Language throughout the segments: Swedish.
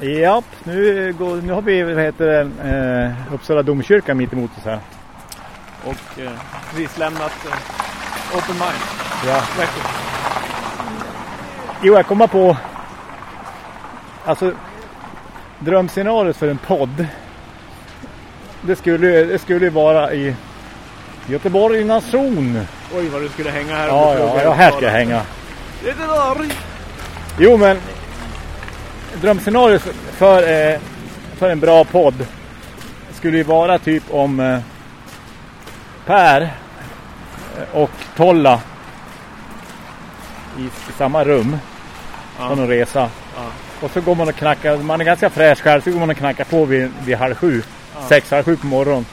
Ja, nu, går, nu har vi vad heter det, eh, Uppsala domkyrka mitt emot oss här. Och eh, precis lämnat eh, Open Mind. Ja. Verkligen. Jo, jag kommer på... Alltså, drömscenariot för en podd. Det skulle, det skulle vara i Göteborg nation. Oj vad du skulle hänga här. Ja, ja, ja, här ska jag hänga. Göteborg! Jo, men drömscenariot för, eh, för en bra podd skulle ju vara typ om eh, Per eh, och Tolla i, samma rum Ja. på någon resa. Ja. Och så går man och knackar, man är ganska fräsch själv, så går man och knackar på vid, vid halv sju, sex, halv sju på morgonen.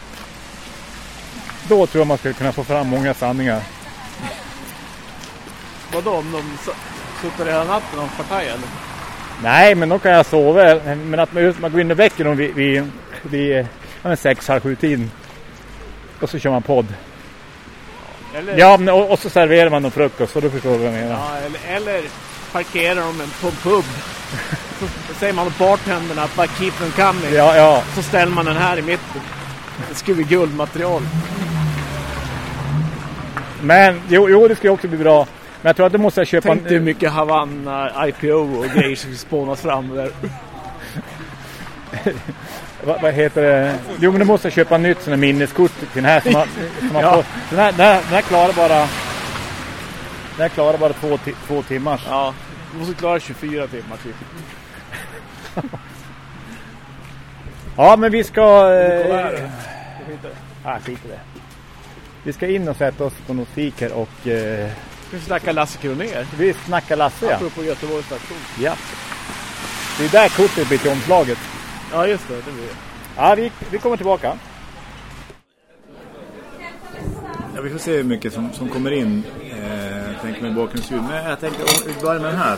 Då tror jag man skulle kunna få fram många sanningar. Vadå om de suttit hela natten och partaj eller? Nej, men då kan jag sova. Men att man, man går in och väcker dem vid, vid, vid ja, sex, halv sju tiden. Och så kör man podd. Eller, Ja, men, och, och så serverar man dem frukost och då förstår du vad jag menar. ja eller, eller parkerar de en på en pub. Så säger man åt bartenderna att bara keep them coming. Ja, ja. Så ställer man den här i mitten. Det skulle bli guldmaterial. Men jo, jo, det ska ju också bli bra. Men jag tror att du måste köpa... Tänk dig hur mycket Havanna, IPO och grejer som spånas fram där. vad, vad heter det? Jo, men du måste köpa nytt här minneskort till den här. Som man, som man Ja. får, den, här, den, här, den här klarar bara... Den här klarar bara två, två timmar. Ja, du måste klara 24 timmar typ. Ja, men vi ska... Eh, ah, skit i det. Vi ska in och sätta oss på något fik här och eh, Ska vi snacka Lasse Kronér? vi snackar Lasse ja. Apropå Göteborgs station. ja. Det är där kortet blir till omslaget. Ja just det, det blir det. Ja, vi, vi kommer tillbaka. Ja, vi får se hur mycket som, som kommer in. Eh, tänker med bakgrundsljud. Men jag tänker om vi börjar med den här.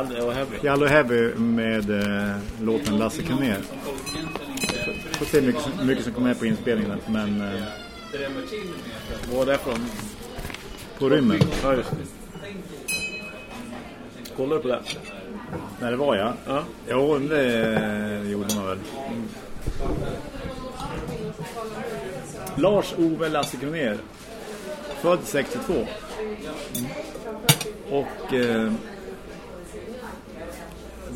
Jalle och Heavy. Jallo Heavy med eh, låten Lasse Kronér. Får se hur mycket, som- mycket som kommer med på inspelningen. Men eh, Vad är det från? på rymmen. Ja just det. Kollar du på det? När det var ja. Ja. Jo, det gjorde man väl. Lars-Ove Lasse Kronér. Född 62. Och eh,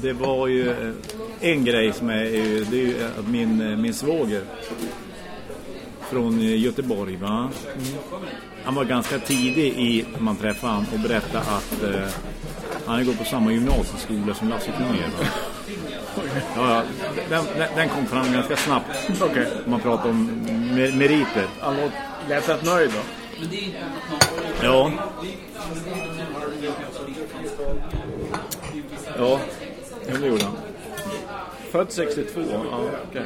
det var ju eh, en grej som är, ju- det är ju att min, eh, min svåger från eh, Göteborg va? Han var ganska tidig i när man träffade han och berättade att eh, han gått på samma gymnasieskola som Lasse Kronér? Ja. Den, den, kom fram ganska snabbt. Om man pratar om mer, meriter. Han lät rätt nöjd då. Ja, ja det gjorde han. Född 62. Ja, okej.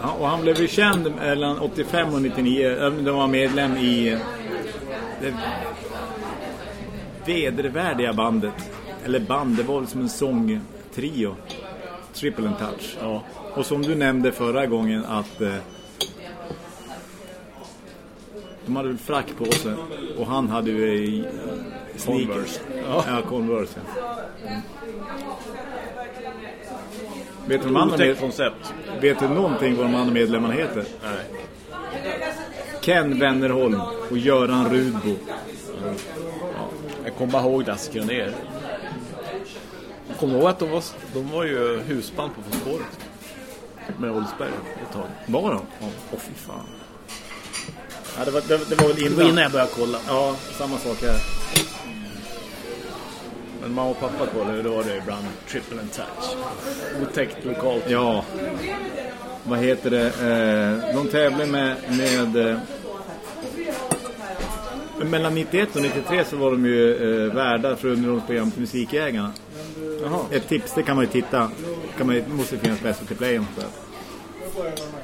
Ja, och han blev ju känd mellan 85 och 99. Även De var medlem i det vedervärdiga bandet. Eller band, det var som en sångtrio. Triple and Touch. Ja. Och som du nämnde förra gången att eh, de hade väl frack på sig och han hade ju i sneakers. Converse. Ja, ja Converse. Ja. Mm. Vet du, de andra med, koncept. vet du någonting vad de andra medlemmarna heter? Nej. Ken Wennerholm och Göran Rudbo. Jag kommer bara ihåg Lasse Kronér. Jag kommer ihåg att de var, de var ju husband på På spåret. Med Oldsberg ett tag. Var de? Åh fy fan. Ja, det var, det, det var väl Det var innan. innan jag började kolla. Ja, samma sak här. Men mamma och pappa kollade, då var det ibland triple and touch. Otäckt lokalt. Ja. Vad heter det? Eh, de tävlade med... med eh, mellan 91 och 93 så var de ju eh, värdar för underhållsprogram till Musikägarna. Jaha. Ett tips, det kan man ju titta. Kan man, måste finnas på SVT Play och sådär.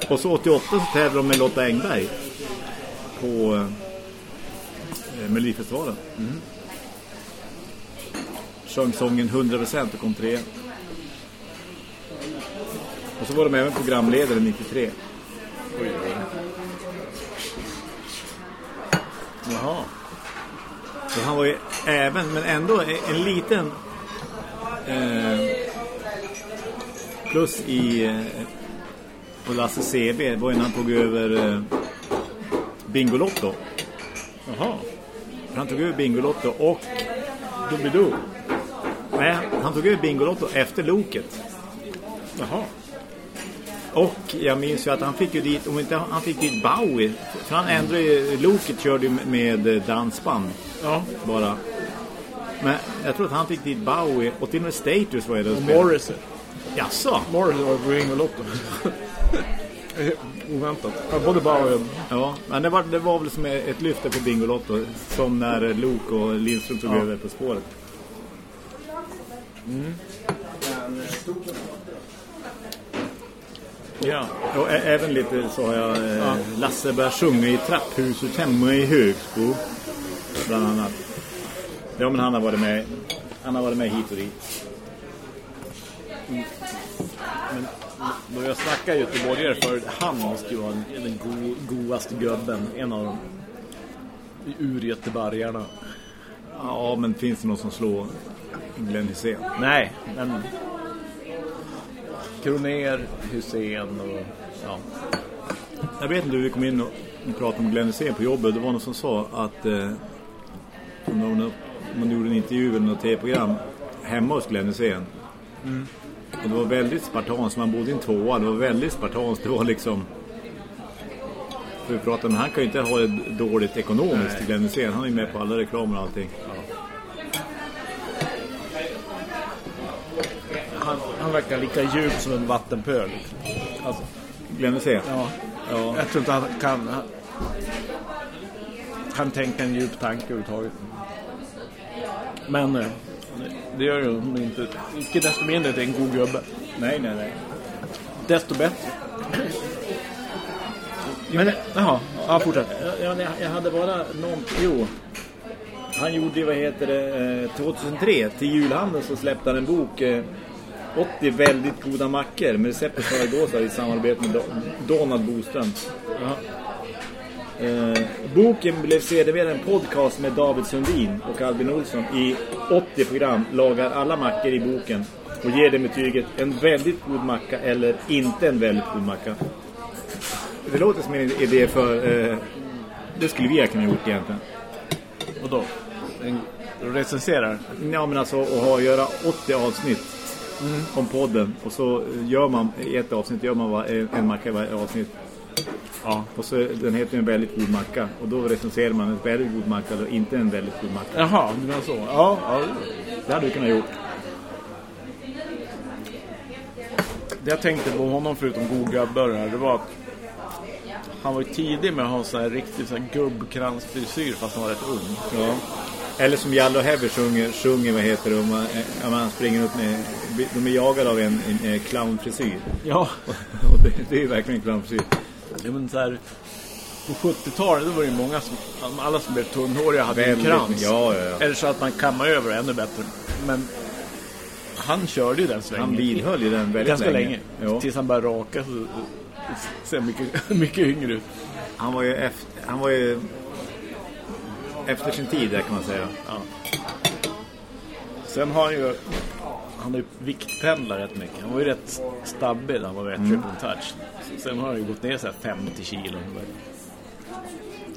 Och så 88 så tävlade de med Lotta Engberg. På eh, eh Melodifestivalen. Mm. Sjöng sången 100% och kom tre. Och så var de även programledare 93. Jaha. Så han var ju även, men ändå en liten eh, plus i eh, på Lasse CB var ju när han tog över eh, Bingolotto. Jaha. Han tog över Bingolotto och Doobidoo. nej, han tog över Bingolotto efter Loket. Jaha. Och jag minns ju att han fick ju dit, om inte han fick dit Bowie, för han ändrade ju, Loket körde ju med eh, dansband Ja. bara. Men jag tror att han fick dit Bowie och till och med Status var där och. Morrissey. Jaså? Morrissey var Bingolotto. Oväntat. Ja, både Bauer och... Ja, men det var, det var väl som ett lyfte på Bingolotto som när Luke och Lindström tog Ja. över på spåret. Ja, och även lite så har jag eh, Ja. Lasse börjar sjunga i trapphuset hemma i Högsbo bland annat. Ja, men han har varit med han har varit med hit och dit. Men då jag snackar göteborgare för han måste ju vara den, go, godaste gubben. En av dem. Ur göteborgarna. Ja, men finns det någon som slår Glenn Hysén? Nej, men... Kroner, Hussein och... Ja. Jag vet inte hur vi kom in och pratade om Glenn Hysén på jobbet. Det var någon som sa att eh, man gjorde en intervju eller något tv-program hemma hos Glenn Hysén. Och det var väldigt spartanskt. Man bodde i en tvåa. Det var väldigt spartanskt. Det var liksom... För vi pratade om, han kan ju inte ha det dåligt ekonomiskt Nej. Glenn Hysén. Han är ju med på alla reklamer och allting. Han, han verkar lika djup som en vattenpöl. Alltså, Glenn Hysén? ja. ja. Jag tror inte han kan... Han, kan tänka en djup tanke överhuvudtaget. Men eh, det gör ju hon inte. Icke desto mindre det är en god gubbe. Nej, nej, nej. Desto bättre. Men, jaha, ja, fortsätt. Ja, jag, jag hade bara någon... Jo. Han gjorde, vad heter det, eh, 2003 till julhandeln så släppte han en bok eh, 80 väldigt goda mackor med recept på smörgåsar i samarbete med Do- Donald Boström. Jaha. Eh, boken blev sedermera en podcast med David Sundin och Albin Olsson i 80 program lagar alla mackor i boken och ger det betyget en väldigt god macka eller inte en väldigt god macka. Det låter som en idé för... Eh, det skulle vi ha kunnat gjort egentligen. Vadå? En recenserar? Ja men alltså att ha, göra 80 avsnitt om podden och så gör man i ett avsnitt gör man en macka i varje avsnitt. Ja. Och så den heter ju en väldigt god macka och då recenserar man en väldigt god macka eller inte en väldigt god macka. Jaha, du menar så? Ja, ja. Det hade du kunnat gjort. Det jag tänkte på honom förutom god gubbe det var att han var ju tidig med att ha så här riktigt så här gubbkransfrisyr fast han var rätt ung. Ja. Eller som Jallo Heavy sjunger, sjunger vad heter det, om man, eh, om man springer upp med, de är jagade av en, en, en clownfrisyr. Ja, Och det, det är verkligen en clownfrisyr. Ja men så här, på 70-talet då var det ju många som, alla som blev tunnhåriga hade en Väldigt krans. mycket, ja, ja, ja. Eller så att man kammar över ännu bättre. Men han körde ju den svängen. Han vidhöll ju den väldigt Ganska länge. länge. Tills han började raka så ser mycket, mycket yngre ut. Han var ju efter, han var ju efter sin tid där kan man säga. Ja. Sen har han ju han har ju viktpendlat rätt mycket. Han var ju rätt stabbig när han var med Mm. triple touch. Sen har han ju gått ner så här 50 kilo. Ja,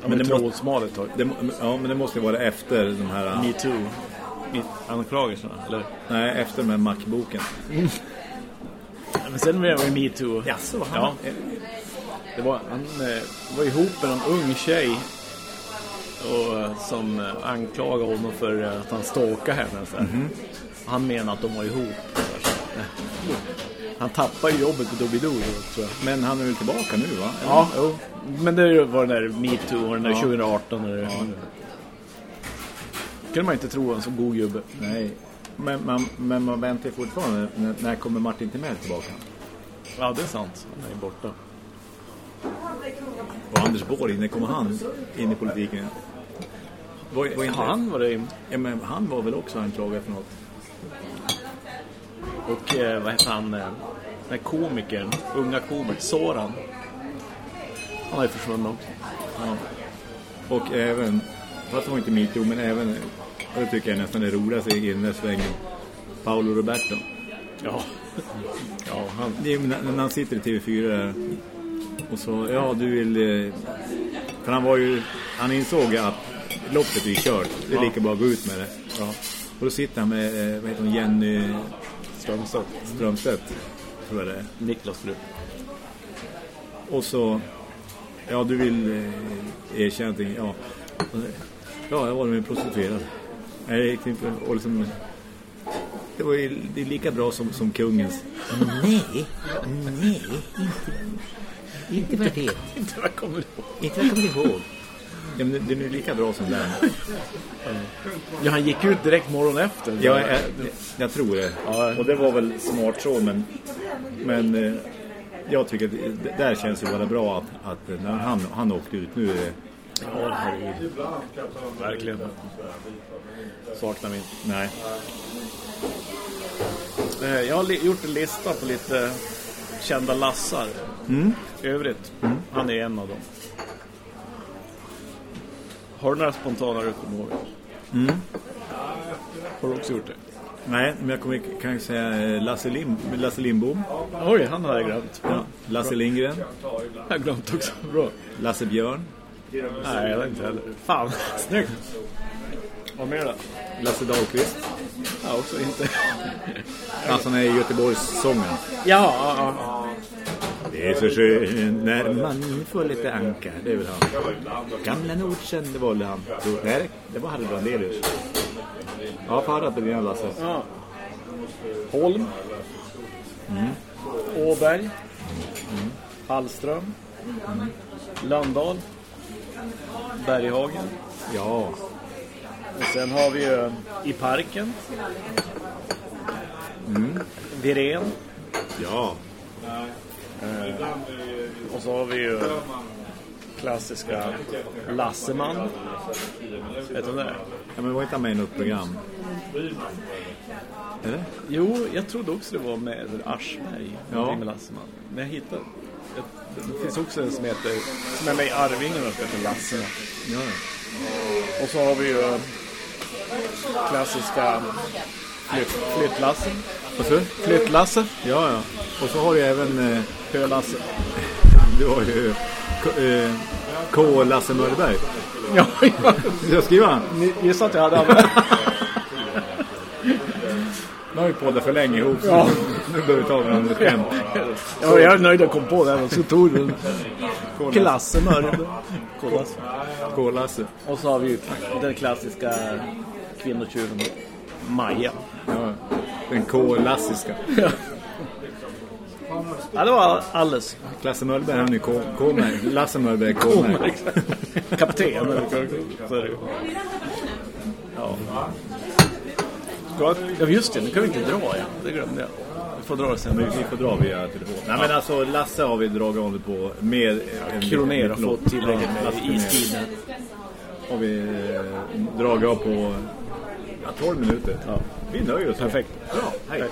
men men det måste- trådsmal ett tag. Det, ja, men det måste ju vara efter de här... Me too. Anklagelserna, eller? Nej, efter den här Mac-boken. Men sen var det metoo. Jaså, Ja. Det var, han eh, var ihop med en ung tjej och, eh, som eh, anklagade honom för att han stalkade henne. Så här. Han menade att de var ihop. Han tappade jobbet på Doobidoo tror jag. Men han är väl tillbaka nu va? Ja, jo. Men det var den där MeToo och den där Ja. 2018. När det, kunde man inte tro en så god gubbe. Nej. Men man, men man väntar fortfarande. När, när kommer Martin Timell tillbaka? Ja, det är sant. Han är borta. Och Anders Borg, när kommer han in i politiken? Var, var inte, Han var det. Ja, men han var väl också anklagad för något? Och eh, vad heter han? Eh, den här komikern, unga komikern, Soran. Han har ju försvunnit också. Ja. Och även, fast det var inte metoo, men även, och det tycker jag nästan är roligaste i den där svängen, Paolo Roberto. Ja. Ja, han. Det är när, han sitter i TV4 där och så, ja du vill, eh, för han var ju, han insåg att loppet är kört, det är lika bra att gå ut med det. Ja. Och då sitter han med, eh, vad heter hon, Jenny Strömstad. Strömstedt, tror jag det är. Niklas fru. Och så, ja du vill eh, erkänna någonting, ja. Ja, jag var med prostituerad. För- och liksom, det var ju det är lika bra som, som kungens. Nej, nej, inte, inte vad jag vet. Inte vad jag kommer ihåg. Inte vad jag kommer ihåg. Ja, men det, det är lika bra som den. Ja, han gick ut direkt morgon efter. Ja, jag, jag tror det. Ja. Och det var väl smart så, men, men eh, jag tycker att det där känns ju bara bra att, att när han, han åkte ut nu Ja, herregud. Verkligen. Saknar inte. nej. Eh, Jag har gjort en lista på lite kända lassar. Övrigt. Han är en av dem. Har du några spontana kommer ihåg? Har du också gjort det? Nej, men jag kommer, kan ju säga eh, Lasse, Lim, Lasse Lindbom, Oj, han har jag glömt. ja. Lasse Lindgren, Jag har glömt också. Bra. Lasse Björn, Nej, jag vet inte heller. Fan, snyggt. Vad mer då? Lasse Dahlqvist. Ja, också inte. Alltså han är i Göteborgssången. Ja, ja, ja. Är så skönt när man får lite anka. Det väl han. Gamla Nordsen, det var han. Nej, det var Harry Brandelius. Ja, förra på dina Lasse. ja. Holm. Åberg. Hallström. Lönndahl. Berghagen. Ja, Och sen har vi ju i parken. Virén. ja. Och så har vi ju klassiska Lasseman. Vet du vem det är? Ja, men var inte han med i något program? Eller? Jo, jag trodde också det var med Aschberg. Ja. Med Lasseman. Men jag hittade... ett- Det finns också en som heter... Som är med i Arvingarna som heter Lasseman. Ja. Och så har vi ju klassiska flytt, flyttlassen. Och så? Flyttlasse. Ja, ja. Och så har du även... Eh, Hölasse. du har ju eh, K. Lasse Möllberg. Ja, ja. Ska jag skriva? Ni gissade att jag hade använt Nu har vi poddat för länge ihop. så Ja. Nu behöver vi ta varandra skämt. Ja, jag är nöjd att jag kom på det. Så tog du klassen Mörre. Kolas. K. Lasse. Och så har vi ju den klassiska kvinnotjuven Maja. Ja. Den K. Lassiska. Ja, det var alldeles. Lasse Möllberg, han är ju K. K-märkt. Lasse Möllberg K-märkt. Kapten. Ja. Ja, just det. Nu kan vi inte dra ja. Det glömde jag. Vi får dra det sen. Vi, vi får dra via telefon. Nej men alltså Lasse har vi dragit av det på med Kroner har fått tillägget Ja, med istiden. Har vi eh, dragit av på ja, 12 minuter. Ja. Vi nöjer oss. Perfekt. Bra, hej. Hej.